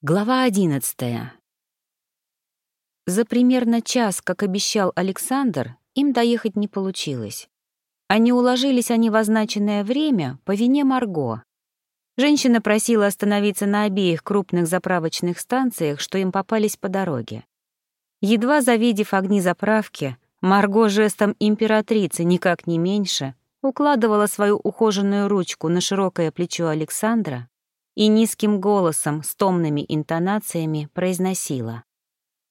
Глава одиннадцатая. За примерно час, как обещал Александр, им доехать не получилось. Они уложились они в означенное время по вине Марго. Женщина просила остановиться на обеих крупных заправочных станциях, что им попались по дороге. Едва завидев огни заправки, Марго жестом императрицы никак не меньше укладывала свою ухоженную ручку на широкое плечо Александра и низким голосом с томными интонациями произносила.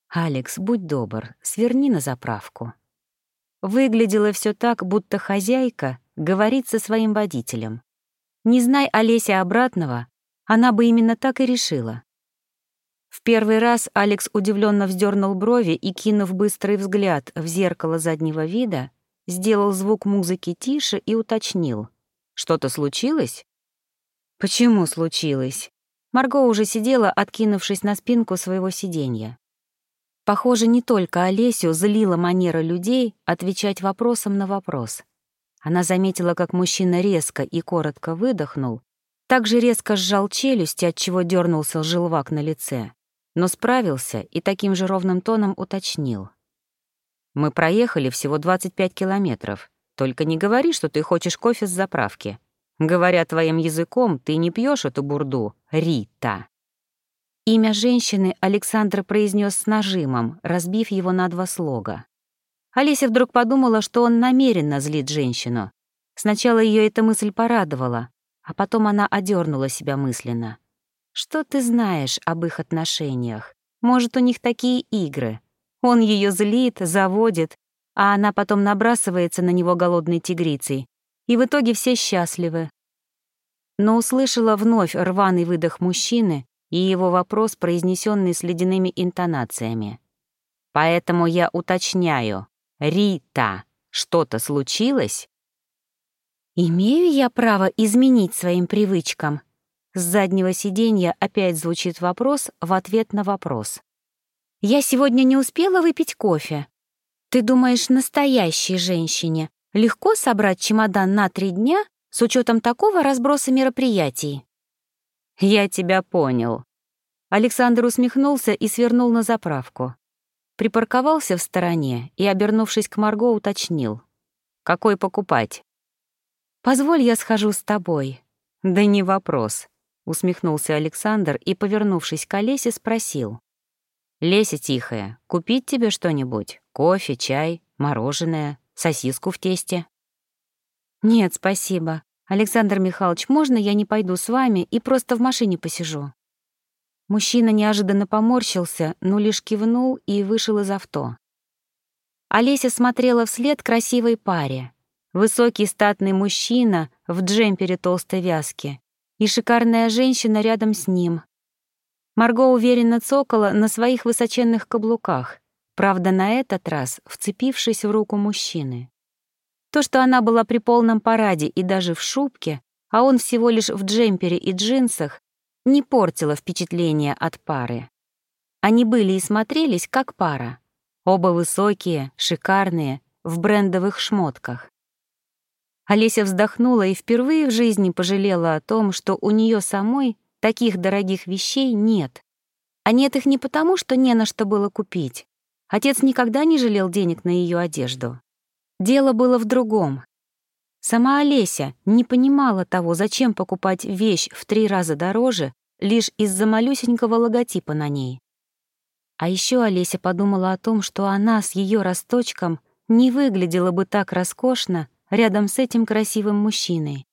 «Алекс, будь добр, сверни на заправку». Выглядело все так, будто хозяйка говорит со своим водителем. Не знай Олеся обратного, она бы именно так и решила. В первый раз Алекс удивленно вздернул брови и, кинув быстрый взгляд в зеркало заднего вида, сделал звук музыки тише и уточнил. «Что-то случилось?» Почему случилось? Марго уже сидела, откинувшись на спинку своего сиденья. Похоже, не только Олесю злила манера людей отвечать вопросом на вопрос. Она заметила, как мужчина резко и коротко выдохнул, также резко сжал челюсть, отчего дернулся желвак на лице, но справился и таким же ровным тоном уточнил. «Мы проехали всего 25 километров. Только не говори, что ты хочешь кофе с заправки. Говоря твоим языком, ты не пьешь эту бурду, Рита». Имя женщины Александр произнес с нажимом, разбив его на два слога. Олеся вдруг подумала, что он намеренно злит женщину. Сначала ее эта мысль порадовала, а потом она одернула себя мысленно. «Что ты знаешь об их отношениях? Может, у них такие игры? Он ее злит, заводит, а она потом набрасывается на него голодной тигрицей, и в итоге все счастливы. Но услышала вновь рваный выдох мужчины и его вопрос, произнесенный с ледяными интонациями. «Поэтому я уточняю, Рита, что-то случилось?» «Имею я право изменить своим привычкам?» С заднего сиденья опять звучит вопрос в ответ на вопрос. «Я сегодня не успела выпить кофе. Ты думаешь, настоящей женщине Легко собрать чемодан на три дня с учетом такого разброса мероприятий. «Я тебя понял». Александр усмехнулся и свернул на заправку. Припарковался в стороне и, обернувшись к Марго, уточнил. «Какой покупать?» «Позволь, я схожу с тобой». «Да не вопрос», — усмехнулся Александр и, повернувшись к Олесе, спросил. «Леся тихая, купить тебе что-нибудь? Кофе, чай, мороженое?» Сосиску в тесте. «Нет, спасибо. Александр Михайлович, можно я не пойду с вами и просто в машине посижу?» Мужчина неожиданно поморщился, но лишь кивнул и вышел из авто. Олеся смотрела вслед красивой паре. Высокий статный мужчина в джемпере толстой вязки и шикарная женщина рядом с ним. Марго уверенно цокала на своих высоченных каблуках, Правда, на этот раз вцепившись в руку мужчины. То, что она была при полном параде и даже в шубке, а он всего лишь в джемпере и джинсах, не портило впечатление от пары. Они были и смотрелись как пара. Оба высокие, шикарные, в брендовых шмотках. Олеся вздохнула и впервые в жизни пожалела о том, что у нее самой таких дорогих вещей нет. А нет их не потому, что не на что было купить, Отец никогда не жалел денег на ее одежду. Дело было в другом. Сама Олеся не понимала того, зачем покупать вещь в три раза дороже лишь из-за малюсенького логотипа на ней. А еще Олеся подумала о том, что она с ее росточком не выглядела бы так роскошно рядом с этим красивым мужчиной,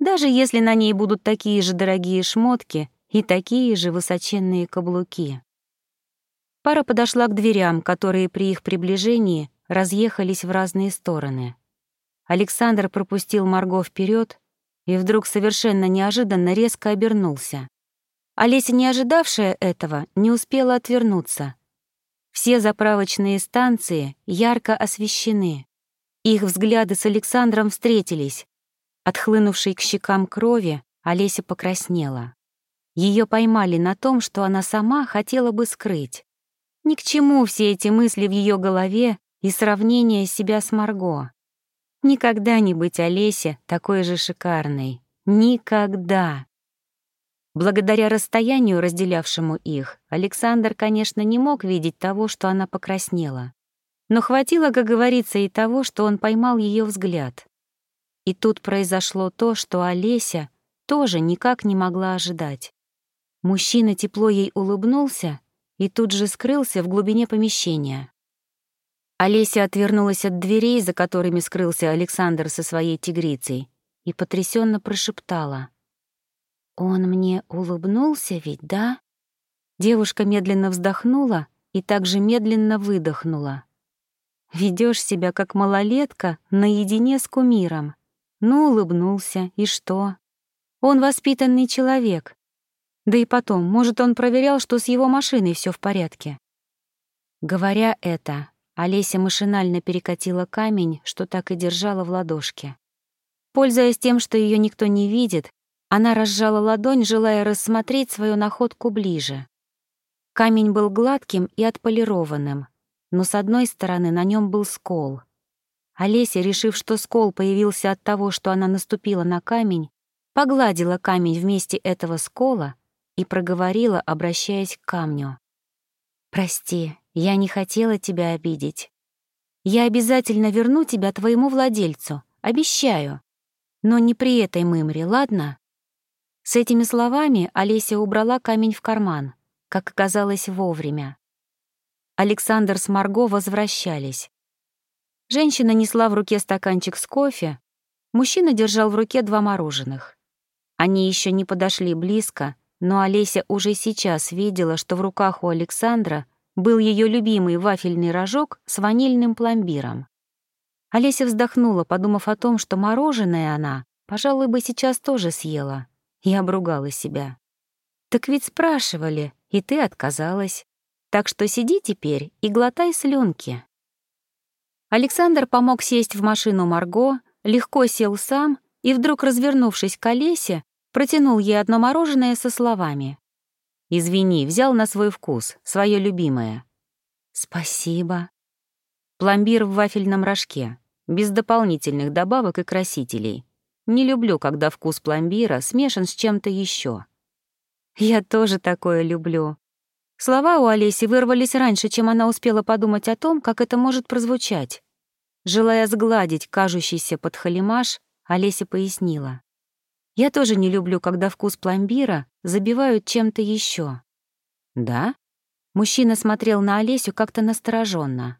даже если на ней будут такие же дорогие шмотки и такие же высоченные каблуки. Пара подошла к дверям, которые при их приближении разъехались в разные стороны. Александр пропустил Марго вперед и вдруг совершенно неожиданно резко обернулся. Олеся, не ожидавшая этого, не успела отвернуться. Все заправочные станции ярко освещены. Их взгляды с Александром встретились. Отхлынувшей к щекам крови, Олеся покраснела. Ее поймали на том, что она сама хотела бы скрыть. Ни к чему все эти мысли в ее голове и сравнение себя с Марго. Никогда не быть Олесе такой же шикарной. Никогда. Благодаря расстоянию, разделявшему их, Александр, конечно, не мог видеть того, что она покраснела. Но хватило, как говорится, и того, что он поймал ее взгляд. И тут произошло то, что Олеся тоже никак не могла ожидать. Мужчина тепло ей улыбнулся и тут же скрылся в глубине помещения. Олеся отвернулась от дверей, за которыми скрылся Александр со своей тигрицей, и потрясенно прошептала. «Он мне улыбнулся ведь, да?» Девушка медленно вздохнула и также медленно выдохнула. Ведешь себя как малолетка наедине с кумиром. Ну, улыбнулся, и что? Он воспитанный человек. Да и потом, может, он проверял, что с его машиной все в порядке. Говоря это, Олеся машинально перекатила камень, что так и держала в ладошке. Пользуясь тем, что ее никто не видит, она разжала ладонь, желая рассмотреть свою находку ближе. Камень был гладким и отполированным, но с одной стороны на нем был скол. Олеся, решив, что скол появился от того, что она наступила на камень, погладила камень вместе этого скола и проговорила, обращаясь к камню. «Прости, я не хотела тебя обидеть. Я обязательно верну тебя твоему владельцу, обещаю. Но не при этой мымре, ладно?» С этими словами Олеся убрала камень в карман, как оказалось вовремя. Александр с Марго возвращались. Женщина несла в руке стаканчик с кофе, мужчина держал в руке два мороженых. Они еще не подошли близко, но Олеся уже сейчас видела, что в руках у Александра был ее любимый вафельный рожок с ванильным пломбиром. Олеся вздохнула, подумав о том, что мороженое она, пожалуй, бы сейчас тоже съела, и обругала себя. «Так ведь спрашивали, и ты отказалась. Так что сиди теперь и глотай слюнки». Александр помог сесть в машину Марго, легко сел сам и, вдруг развернувшись к Олесе, протянул ей одно мороженое со словами. Извини, взял на свой вкус, свое любимое. Спасибо. Пломбир в вафельном рожке, без дополнительных добавок и красителей. Не люблю, когда вкус пломбира смешан с чем-то еще. Я тоже такое люблю. Слова у Олеси вырвались раньше, чем она успела подумать о том, как это может прозвучать. Желая сгладить кажущийся подхалимаш, Олеся пояснила. Я тоже не люблю, когда вкус пломбира забивают чем-то еще. Да? Мужчина смотрел на Олесю как-то настороженно.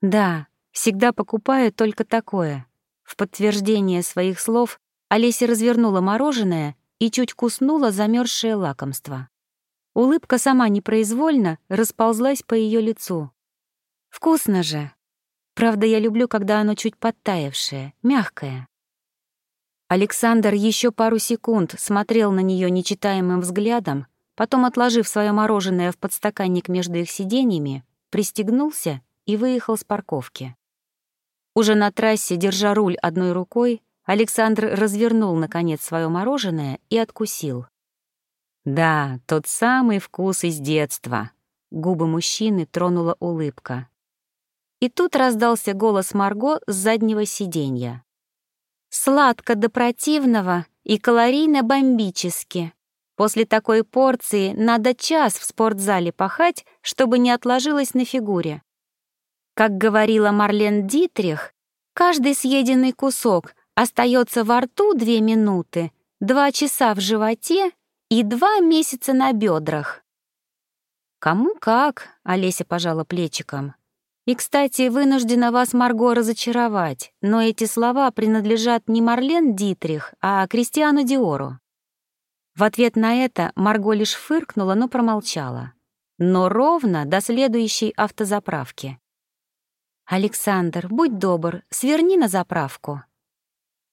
Да, всегда покупаю только такое. В подтверждение своих слов Олеся развернула мороженое и чуть куснула замерзшее лакомство. Улыбка сама непроизвольно расползлась по ее лицу. Вкусно же. Правда, я люблю, когда оно чуть подтаявшее, мягкое. Александр еще пару секунд смотрел на нее нечитаемым взглядом, потом, отложив свое мороженое в подстаканник между их сиденьями, пристегнулся и выехал с парковки. Уже на трассе, держа руль одной рукой, Александр развернул, наконец, свое мороженое и откусил. «Да, тот самый вкус из детства», — губы мужчины тронула улыбка. И тут раздался голос Марго с заднего сиденья. Сладко до противного и калорийно-бомбически. После такой порции надо час в спортзале пахать, чтобы не отложилось на фигуре. Как говорила Марлен Дитрих, каждый съеденный кусок остается во рту две минуты, два часа в животе и два месяца на бедрах. «Кому как», — Олеся пожала плечиком. И, кстати, вынуждена вас, Марго, разочаровать, но эти слова принадлежат не Марлен Дитрих, а Кристиану Диору. В ответ на это Марго лишь фыркнула, но промолчала. Но ровно до следующей автозаправки. «Александр, будь добр, сверни на заправку».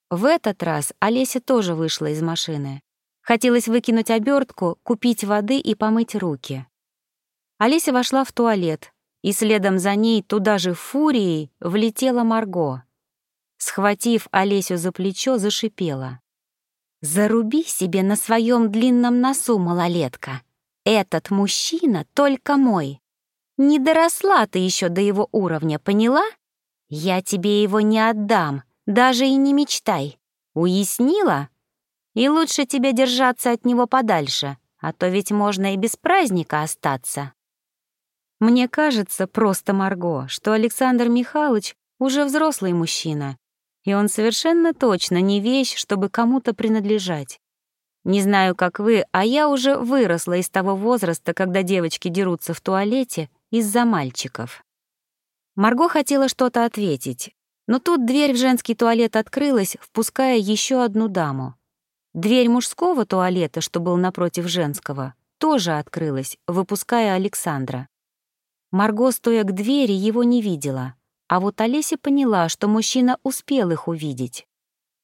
В этот раз Олеся тоже вышла из машины. Хотелось выкинуть обертку, купить воды и помыть руки. Олеся вошла в туалет, и следом за ней туда же фурией влетела Марго. Схватив Олесю за плечо, зашипела. «Заруби себе на своем длинном носу, малолетка. Этот мужчина только мой. Не доросла ты еще до его уровня, поняла? Я тебе его не отдам, даже и не мечтай. Уяснила?» И лучше тебе держаться от него подальше, а то ведь можно и без праздника остаться. Мне кажется, просто Марго, что Александр Михайлович уже взрослый мужчина, и он совершенно точно не вещь, чтобы кому-то принадлежать. Не знаю, как вы, а я уже выросла из того возраста, когда девочки дерутся в туалете из-за мальчиков. Марго хотела что-то ответить, но тут дверь в женский туалет открылась, впуская еще одну даму. Дверь мужского туалета, что был напротив женского, тоже открылась, выпуская Александра. Марго, стоя к двери, его не видела, а вот Олеся поняла, что мужчина успел их увидеть.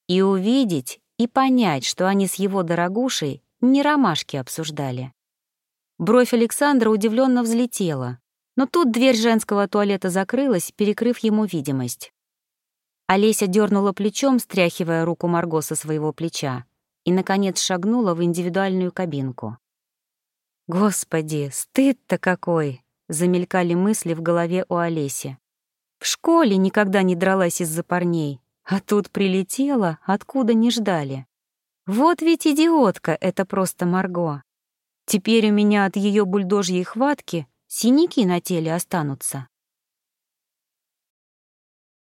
И увидеть, и понять, что они с его дорогушей не ромашки обсуждали. Бровь Александра удивленно взлетела, но тут дверь женского туалета закрылась, перекрыв ему видимость. Олеся дернула плечом, стряхивая руку Марго со своего плеча, и, наконец, шагнула в индивидуальную кабинку. «Господи, стыд-то какой!» — замелькали мысли в голове у Олеси. «В школе никогда не дралась из-за парней, а тут прилетела, откуда не ждали. Вот ведь идиотка это просто Марго. Теперь у меня от ее бульдожьей хватки синяки на теле останутся».